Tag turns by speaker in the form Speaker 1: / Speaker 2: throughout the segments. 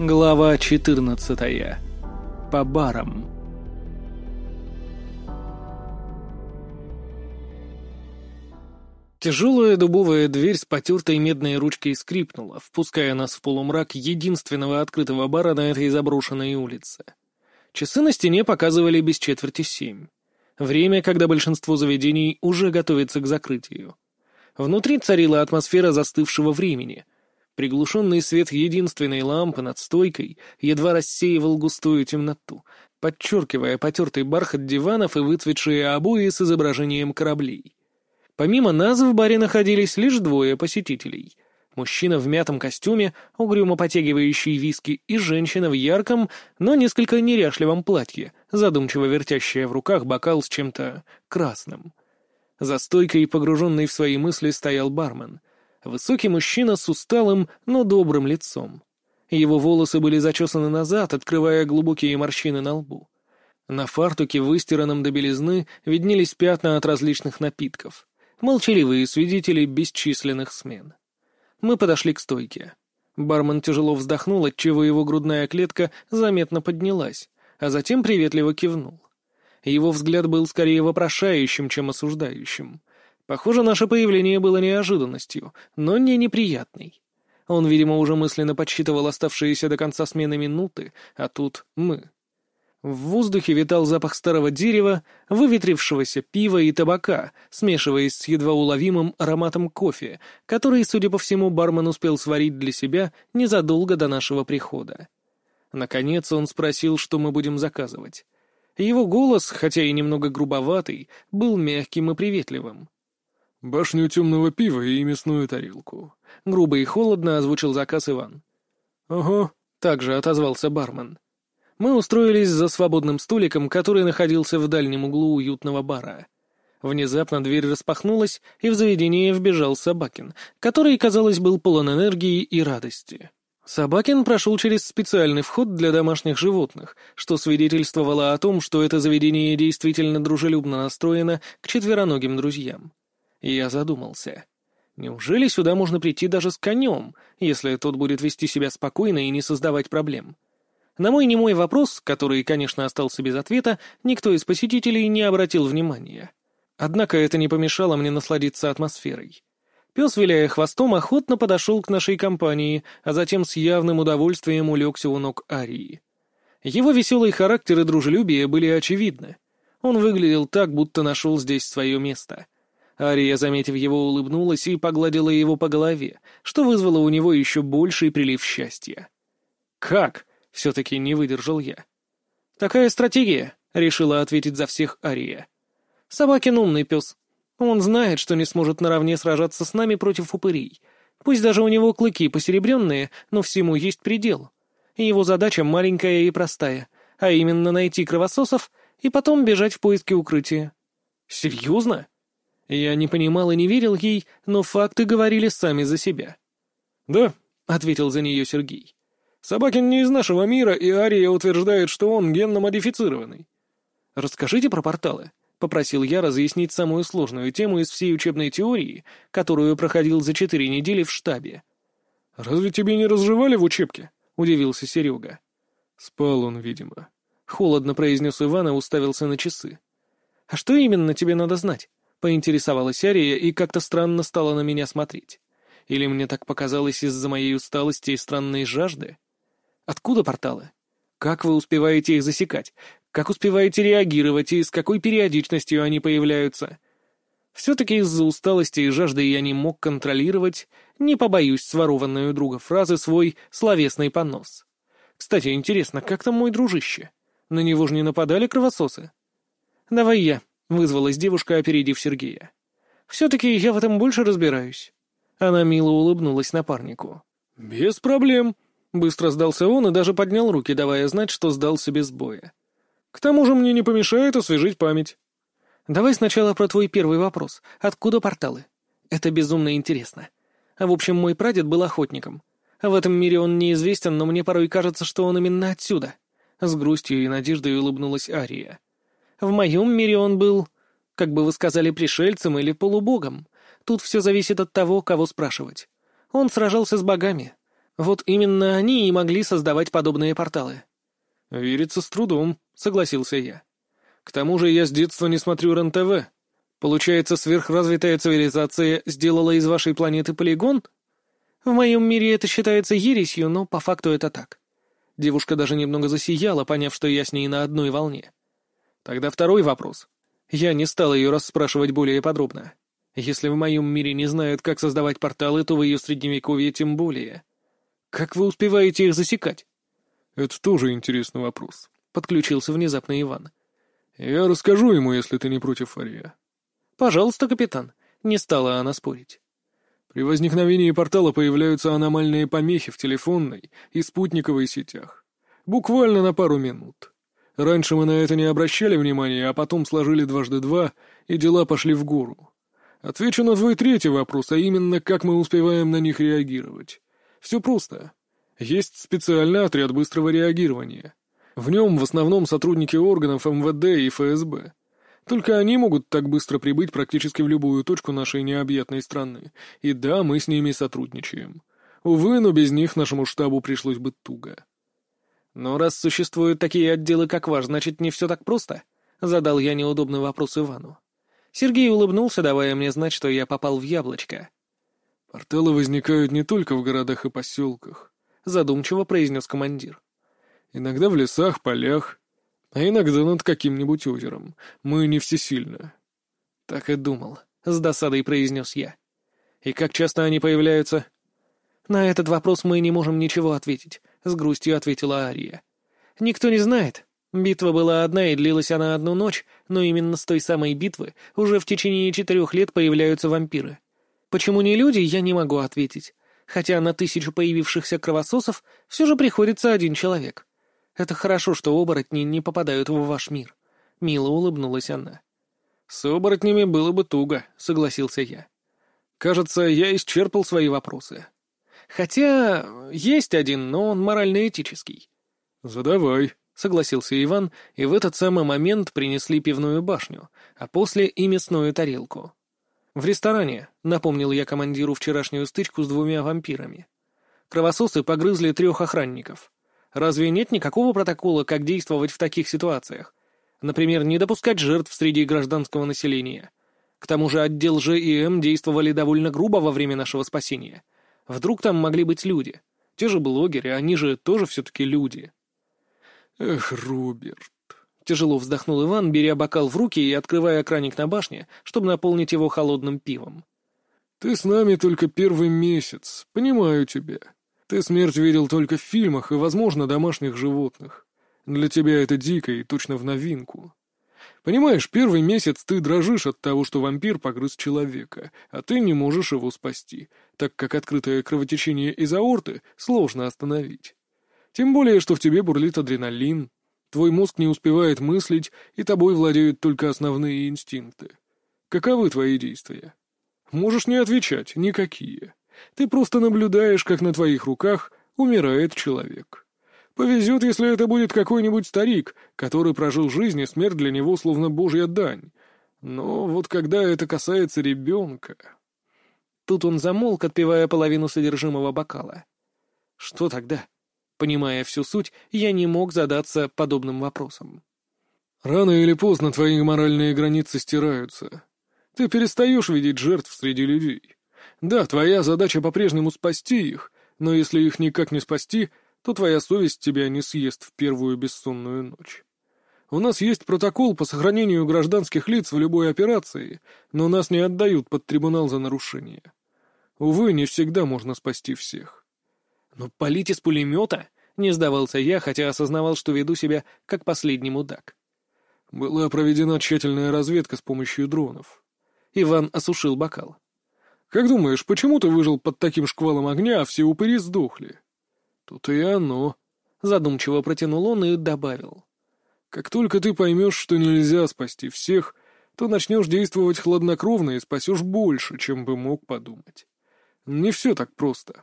Speaker 1: Глава 14. По барам. Тяжелая дубовая дверь с потертой медной ручкой скрипнула, впуская нас в полумрак единственного открытого бара на этой заброшенной улице. Часы на стене показывали без четверти семь. Время, когда большинство заведений уже готовится к закрытию. Внутри царила атмосфера застывшего времени — Приглушенный свет единственной лампы над стойкой едва рассеивал густую темноту, подчеркивая потертый бархат диванов и выцветшие обои с изображением кораблей. Помимо нас в баре находились лишь двое посетителей. Мужчина в мятом костюме, угрюмо потягивающий виски, и женщина в ярком, но несколько неряшливом платье, задумчиво вертящая в руках бокал с чем-то красным. За стойкой, погруженный в свои мысли, стоял бармен — Высокий мужчина с усталым, но добрым лицом. Его волосы были зачесаны назад, открывая глубокие морщины на лбу. На фартуке, выстиранном до белизны, виднелись пятна от различных напитков. Молчаливые свидетели бесчисленных смен. Мы подошли к стойке. Бармен тяжело вздохнул, отчего его грудная клетка заметно поднялась, а затем приветливо кивнул. Его взгляд был скорее вопрошающим, чем осуждающим. Похоже, наше появление было неожиданностью, но не неприятной. Он, видимо, уже мысленно подсчитывал оставшиеся до конца смены минуты, а тут мы. В воздухе витал запах старого дерева, выветрившегося пива и табака, смешиваясь с едва уловимым ароматом кофе, который, судя по всему, бармен успел сварить для себя незадолго до нашего прихода. Наконец он спросил, что мы будем заказывать. Его голос, хотя и немного грубоватый, был мягким и приветливым.
Speaker 2: «Башню темного пива и мясную тарелку», —
Speaker 1: грубо и холодно озвучил заказ Иван.
Speaker 2: «Ага», —
Speaker 1: также отозвался бармен. Мы устроились за свободным столиком, который находился в дальнем углу уютного бара. Внезапно дверь распахнулась, и в заведение вбежал Собакин, который, казалось, был полон энергии и радости. Собакин прошел через специальный вход для домашних животных, что свидетельствовало о том, что это заведение действительно дружелюбно настроено к четвероногим друзьям. Я задумался. Неужели сюда можно прийти даже с конем, если тот будет вести себя спокойно и не создавать проблем? На мой немой вопрос, который, конечно, остался без ответа, никто из посетителей не обратил внимания. Однако это не помешало мне насладиться атмосферой. Пес, виляя хвостом, охотно подошел к нашей компании, а затем с явным удовольствием улегся у ног Арии. Его веселый характер и дружелюбие были очевидны. Он выглядел так, будто нашел здесь свое место. Ария, заметив его, улыбнулась и погладила его по голове, что вызвало у него еще больший прилив счастья. «Как?» — все-таки не выдержал я. «Такая стратегия», — решила ответить за всех Ария. «Собакин умный пес. Он знает, что не сможет наравне сражаться с нами против упырей. Пусть даже у него клыки посеребренные, но всему есть предел. Его задача маленькая и простая, а именно найти кровососов и потом бежать в поиски укрытия». «Серьезно?» Я не понимал и не верил ей, но факты говорили сами за себя.
Speaker 2: «Да», — ответил за нее Сергей. «Собакин не из нашего мира, и Ария утверждает, что он генно-модифицированный».
Speaker 1: «Расскажите про порталы», — попросил я разъяснить самую сложную тему из всей учебной теории, которую проходил за четыре недели в штабе.
Speaker 2: «Разве тебе не разжевали в учебке?»
Speaker 1: — удивился Серега.
Speaker 2: «Спал он, видимо», —
Speaker 1: холодно произнес Иван и уставился на часы. «А что именно тебе надо знать?» Поинтересовалась Ария и как-то странно стала на меня смотреть. Или мне так показалось из-за моей усталости и странной жажды? Откуда порталы? Как вы успеваете их засекать? Как успеваете реагировать и с какой периодичностью они появляются? Все-таки из-за усталости и жажды я не мог контролировать, не побоюсь сворованной у друга фразы, свой словесный понос. Кстати, интересно, как там мой дружище? На него же не нападали кровососы? Давай я, — вызвалась девушка, опередив Сергея. «Все-таки я в этом больше разбираюсь». Она мило улыбнулась напарнику.
Speaker 2: «Без проблем», — быстро сдался он и даже поднял руки, давая знать, что сдался без боя. «К тому же мне не помешает освежить память».
Speaker 1: «Давай сначала про твой первый вопрос. Откуда порталы? Это безумно интересно. В общем, мой прадед был охотником. В этом мире он неизвестен, но мне порой кажется, что он именно отсюда». С грустью и надеждой улыбнулась Ария. В моем мире он был, как бы вы сказали, пришельцем или полубогом. Тут все зависит от того, кого спрашивать. Он сражался с богами. Вот именно они и могли создавать подобные порталы.
Speaker 2: «Верится с трудом», — согласился я. «К тому же я с детства не смотрю РЕН-ТВ. Получается, сверхразвитая цивилизация сделала из вашей планеты полигон?»
Speaker 1: «В моем мире это считается ересью, но по факту это так». Девушка даже немного засияла, поняв, что я с ней на одной волне.
Speaker 2: Тогда второй вопрос. Я не стал ее расспрашивать более подробно. Если в моем мире не знают, как создавать порталы, то в ее средневековье тем более. Как вы успеваете их засекать? Это тоже интересный вопрос. Подключился внезапно Иван. Я расскажу ему, если ты не против, Ария.
Speaker 1: Пожалуйста, капитан. Не стала она спорить.
Speaker 2: При возникновении портала появляются аномальные помехи в телефонной и спутниковой сетях. Буквально на пару минут. Раньше мы на это не обращали внимания, а потом сложили дважды два, и дела пошли в гору. Отвечу на твой третий вопрос, а именно, как мы успеваем на них реагировать. Все просто. Есть специальный отряд быстрого реагирования. В нем в основном сотрудники органов МВД и ФСБ. Только они могут так быстро прибыть практически в любую точку нашей необъятной страны. И да, мы с ними сотрудничаем. Увы, но без них нашему штабу пришлось бы туго.
Speaker 1: Но раз существуют такие отделы, как ваш, значит, не все так просто? Задал я неудобный вопрос Ивану. Сергей улыбнулся, давая мне знать, что я попал в яблочко.
Speaker 2: «Порталы возникают не только в городах и поселках», — задумчиво произнес командир. «Иногда в лесах, полях, а иногда над каким-нибудь озером. Мы не всесильны».
Speaker 1: «Так и думал», — с досадой произнес я. «И как часто они появляются?» «На этот вопрос мы не можем ничего ответить», — с грустью ответила Ария. «Никто не знает. Битва была одна и длилась она одну ночь, но именно с той самой битвы уже в течение четырех лет появляются вампиры. Почему не люди, я не могу ответить. Хотя на тысячу появившихся кровососов все же приходится один человек. Это хорошо, что оборотни не попадают в ваш мир. Мило улыбнулась она.
Speaker 2: «С оборотнями было бы туго», — согласился я. «Кажется, я исчерпал свои вопросы».
Speaker 1: «Хотя есть один, но он морально-этический».
Speaker 2: «Задавай», — согласился Иван, и в этот самый момент принесли пивную башню, а после и мясную тарелку. «В ресторане», — напомнил я командиру вчерашнюю стычку с двумя вампирами. Кровососы погрызли трех охранников. Разве нет никакого протокола, как действовать в таких ситуациях? Например, не допускать жертв среди гражданского населения. К тому же отдел ЖИМ действовали довольно грубо во время нашего спасения. Вдруг там могли быть люди. Те же блогеры, они же тоже все-таки люди. «Эх, Роберт!» Тяжело вздохнул Иван, беря бокал в руки и открывая краник на башне, чтобы наполнить его холодным пивом. «Ты с нами только первый месяц. Понимаю тебя. Ты смерть видел только в фильмах и, возможно, домашних животных. Для тебя это дико и точно в новинку. Понимаешь, первый месяц ты дрожишь от того, что вампир погрыз человека, а ты не можешь его спасти, так как открытое кровотечение из аорты сложно остановить. Тем более, что в тебе бурлит адреналин, твой мозг не успевает мыслить, и тобой владеют только основные инстинкты. Каковы твои действия? Можешь не отвечать, никакие. Ты просто наблюдаешь, как на твоих руках умирает человек. Повезет, если это будет какой-нибудь старик, который прожил жизнь, и смерть для него словно божья дань. Но вот когда это касается ребенка...
Speaker 1: Тут он замолк, отпивая половину содержимого бокала. Что тогда? Понимая всю суть, я не мог задаться подобным вопросом.
Speaker 2: «Рано или поздно твои моральные границы стираются. Ты перестаешь видеть жертв среди людей. Да, твоя задача по-прежнему спасти их, но если их никак не спасти, то твоя совесть тебя не съест в первую бессонную ночь. У нас есть протокол по сохранению гражданских лиц в любой операции, но нас не отдают под трибунал за нарушение. Увы, не всегда можно спасти всех.
Speaker 1: «Но полить из пулемета?» — не сдавался я, хотя осознавал, что веду себя как последний мудак.
Speaker 2: «Была проведена тщательная разведка с помощью дронов».
Speaker 1: Иван осушил бокал.
Speaker 2: «Как думаешь, почему ты выжил под таким шквалом огня, а все упыри сдохли?» «Тут и оно», — задумчиво протянул он и добавил. «Как только ты поймешь, что нельзя спасти всех, то начнешь действовать хладнокровно и спасешь больше, чем бы мог подумать. Не все так просто».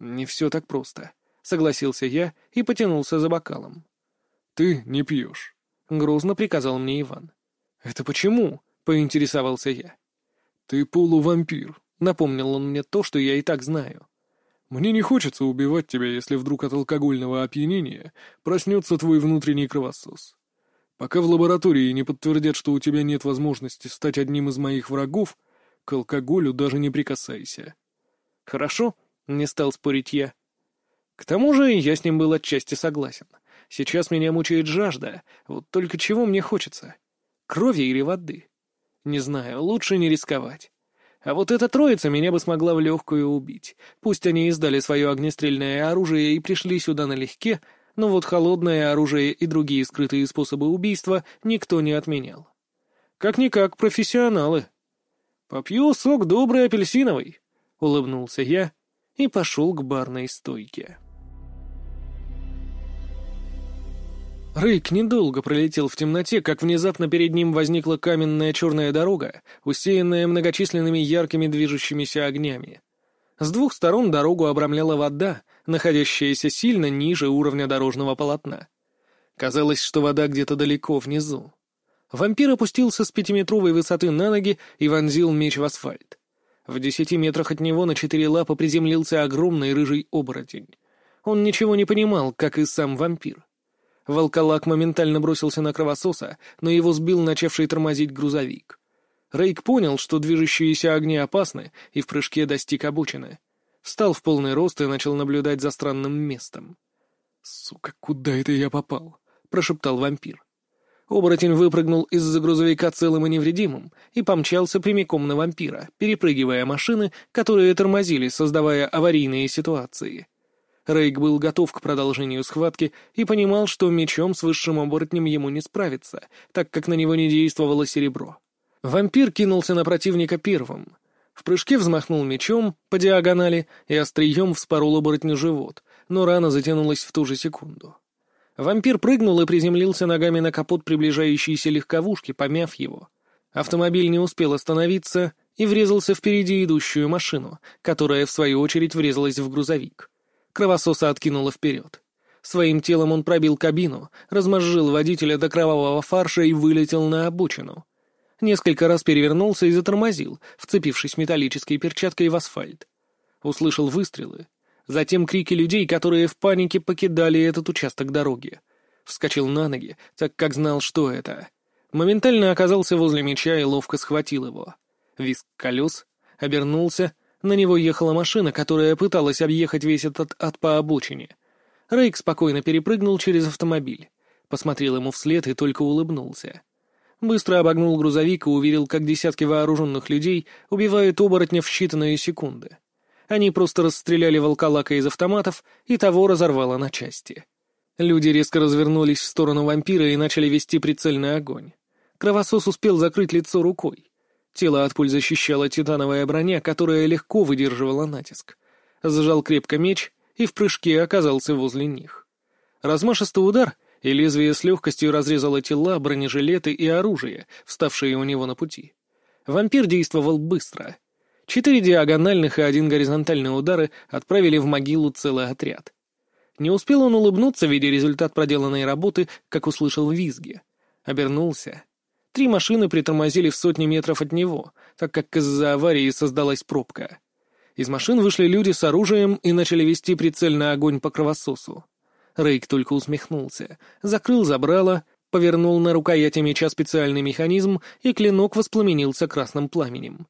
Speaker 1: «Не все так просто», — согласился я и потянулся за бокалом.
Speaker 2: «Ты не пьешь», —
Speaker 1: грузно приказал мне Иван. «Это почему?» — поинтересовался я.
Speaker 2: «Ты полувампир», —
Speaker 1: напомнил он мне то, что я и так знаю.
Speaker 2: Мне не хочется убивать тебя, если вдруг от алкогольного опьянения проснется твой внутренний кровосос. Пока в лаборатории не подтвердят, что у тебя нет возможности стать одним из моих врагов, к алкоголю даже не прикасайся.
Speaker 1: Хорошо, не стал спорить я. К тому же я с ним был отчасти согласен. Сейчас меня мучает жажда, вот только чего мне хочется? Крови или воды? Не знаю, лучше не рисковать. А вот эта троица меня бы смогла в легкую убить. Пусть они издали свое огнестрельное оружие и пришли сюда налегке, но вот холодное оружие и другие скрытые способы убийства никто не отменял. Как-никак профессионалы. «Попью сок добрый апельсиновый», — улыбнулся я и пошел к барной стойке. Рык недолго пролетел в темноте, как внезапно перед ним возникла каменная черная дорога, усеянная многочисленными яркими движущимися огнями. С двух сторон дорогу обрамляла вода, находящаяся сильно ниже уровня дорожного полотна. Казалось, что вода где-то далеко внизу. Вампир опустился с пятиметровой высоты на ноги и вонзил меч в асфальт. В десяти метрах от него на четыре лапы приземлился огромный рыжий оборотень. Он ничего не понимал, как и сам вампир. Волколак моментально бросился на кровососа, но его сбил начавший тормозить грузовик. Рейк понял, что движущиеся огни опасны, и в прыжке достиг обочины. Встал в полный рост и начал наблюдать за странным местом. «Сука, куда это я попал?» — прошептал вампир. Оборотень выпрыгнул из-за грузовика целым и невредимым и помчался прямиком на вампира, перепрыгивая машины, которые тормозили, создавая аварийные ситуации. Рейк был готов к продолжению схватки и понимал, что мечом с высшим оборотнем ему не справиться, так как на него не действовало серебро. Вампир кинулся на противника первым. В прыжке взмахнул мечом по диагонали и острием вспорол оборотню живот, но рана затянулась в ту же секунду. Вампир прыгнул и приземлился ногами на капот приближающейся легковушки, помяв его. Автомобиль не успел остановиться и врезался впереди идущую машину, которая, в свою очередь, врезалась в грузовик. Кровососа откинуло вперед. Своим телом он пробил кабину, размозжил водителя до кровавого фарша и вылетел на обочину. Несколько раз перевернулся и затормозил, вцепившись металлической перчаткой в асфальт. Услышал выстрелы. Затем крики людей, которые в панике покидали этот участок дороги. Вскочил на ноги, так как знал, что это. Моментально оказался возле меча и ловко схватил его. Виск колес, обернулся — на него ехала машина, которая пыталась объехать весь этот ад по обочине. Рейк спокойно перепрыгнул через автомобиль. Посмотрел ему вслед и только улыбнулся. Быстро обогнул грузовик и увидел, как десятки вооруженных людей убивают оборотня в считанные секунды. Они просто расстреляли волколака из автоматов, и того разорвало на части. Люди резко развернулись в сторону вампира и начали вести прицельный огонь. Кровосос успел закрыть лицо рукой. Тело от пуль защищала титановая броня, которая легко выдерживала натиск. Зажал крепко меч и в прыжке оказался возле них. Размашистый удар, и лезвие с легкостью разрезало тела, бронежилеты и оружие, вставшие у него на пути. Вампир действовал быстро. Четыре диагональных и один горизонтальный удары отправили в могилу целый отряд. Не успел он улыбнуться, видя результат проделанной работы, как услышал визги. Обернулся Три машины притормозили в сотни метров от него, так как из-за аварии создалась пробка. Из машин вышли люди с оружием и начали вести прицельный огонь по кровососу. Рейк только усмехнулся, закрыл забрало, повернул на рукояти меча специальный механизм, и клинок воспламенился красным пламенем.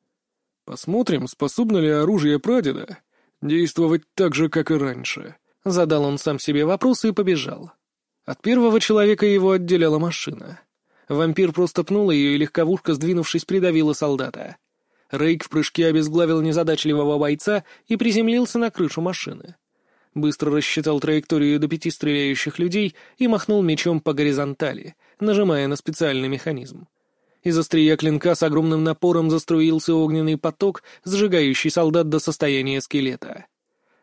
Speaker 1: «Посмотрим, способно ли оружие прадеда действовать так же, как и раньше», — задал он сам себе вопрос и побежал. От первого человека его отделяла машина — Вампир просто пнул ее, и легковушка, сдвинувшись, придавила солдата. Рейк в прыжке обезглавил незадачливого бойца и приземлился на крышу машины. Быстро рассчитал траекторию до пяти стреляющих людей и махнул мечом по горизонтали, нажимая на специальный механизм. Из острия клинка с огромным напором заструился огненный поток, сжигающий солдат до состояния скелета.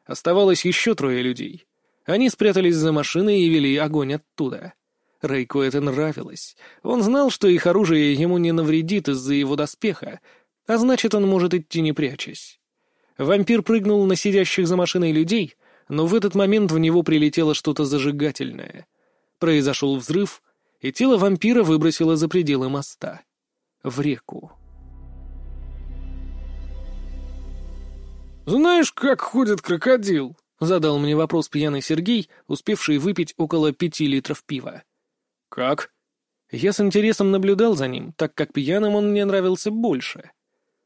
Speaker 1: Оставалось еще трое людей. Они спрятались за машиной и вели огонь оттуда. Рейку это нравилось. Он знал, что их оружие ему не навредит из-за его доспеха, а значит, он может идти не прячась. Вампир прыгнул на сидящих за машиной людей, но в этот момент в него прилетело что-то зажигательное. Произошел взрыв, и тело вампира выбросило за пределы моста. В реку. «Знаешь, как ходит крокодил?» — задал мне вопрос пьяный Сергей, успевший выпить около пяти литров пива. «Как?» Я с интересом наблюдал за ним, так как пьяным он мне нравился больше.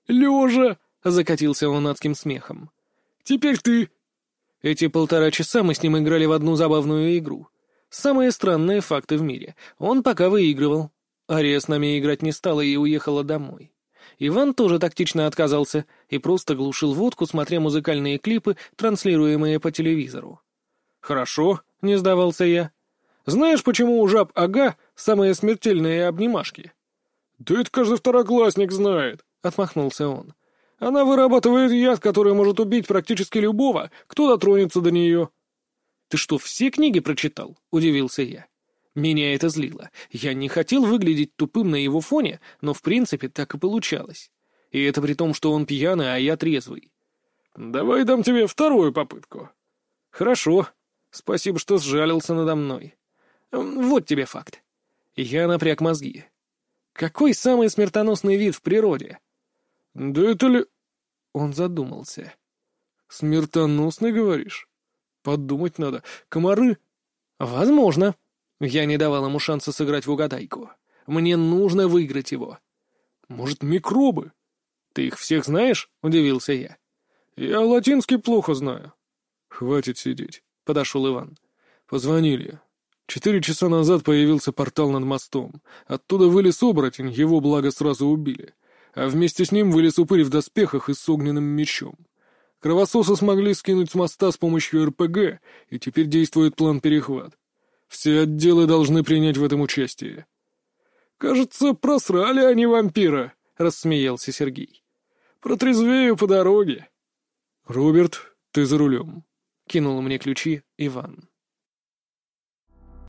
Speaker 2: «Лежа!»
Speaker 1: — закатился он адским смехом.
Speaker 2: «Теперь ты!»
Speaker 1: Эти полтора часа мы с ним играли в одну забавную игру. Самые странные факты в мире. Он пока выигрывал. Ария с нами играть не стала и уехала домой. Иван тоже тактично отказался и просто глушил водку, смотря музыкальные клипы, транслируемые по телевизору.
Speaker 2: «Хорошо», — не сдавался я. «Знаешь, почему у жаб ага самые смертельные обнимашки?» «Да это каждый второклассник знает», — отмахнулся он. «Она вырабатывает яд, который может убить практически любого, кто дотронется до нее».
Speaker 1: «Ты что, все книги прочитал?» — удивился я. Меня это злило. Я не хотел выглядеть тупым на его фоне, но в принципе так и получалось. И это при том, что он пьяный, а я трезвый.
Speaker 2: «Давай дам тебе вторую попытку».
Speaker 1: «Хорошо. Спасибо, что сжалился надо мной. Вот тебе факт». Я напряг мозги. «Какой самый смертоносный вид в природе?»
Speaker 2: «Да это ли...»
Speaker 1: Он задумался.
Speaker 2: «Смертоносный, говоришь? Подумать надо. Комары?»
Speaker 1: «Возможно», я не давал ему шанса сыграть в угадайку. Мне нужно выиграть его.
Speaker 2: Может, микробы?
Speaker 1: Ты их всех знаешь? Удивился я.
Speaker 2: Я латинский плохо знаю. Хватит сидеть. Подошел Иван. Позвонили. Четыре часа назад появился портал над мостом. Оттуда вылез оборотень, его благо сразу убили. А вместе с ним вылез упырь в доспехах и с огненным мечом. Кровососы смогли скинуть с моста с помощью РПГ, и теперь действует план перехват. Все отделы должны принять в этом участие. «Кажется, просрали они вампира», — рассмеялся Сергей. «Протрезвею по дороге». «Роберт, ты за рулем», — кинул мне ключи Иван.